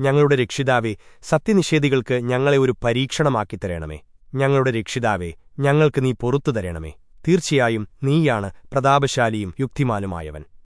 ഞങ്ങളുടെ രക്ഷിതാവേ സത്യനിഷേധികൾക്ക് ഞങ്ങളെ ഒരു പരീക്ഷണമാക്കി തരണമേ. ഞങ്ങളുടെ രക്ഷിതാവേ ഞങ്ങൾക്ക് നീ പൊറത്തു തരണമേ. തീർച്ചയായും നീയാണ് പ്രതാപശാലിയും യുക്തിമാനുമായവൻ.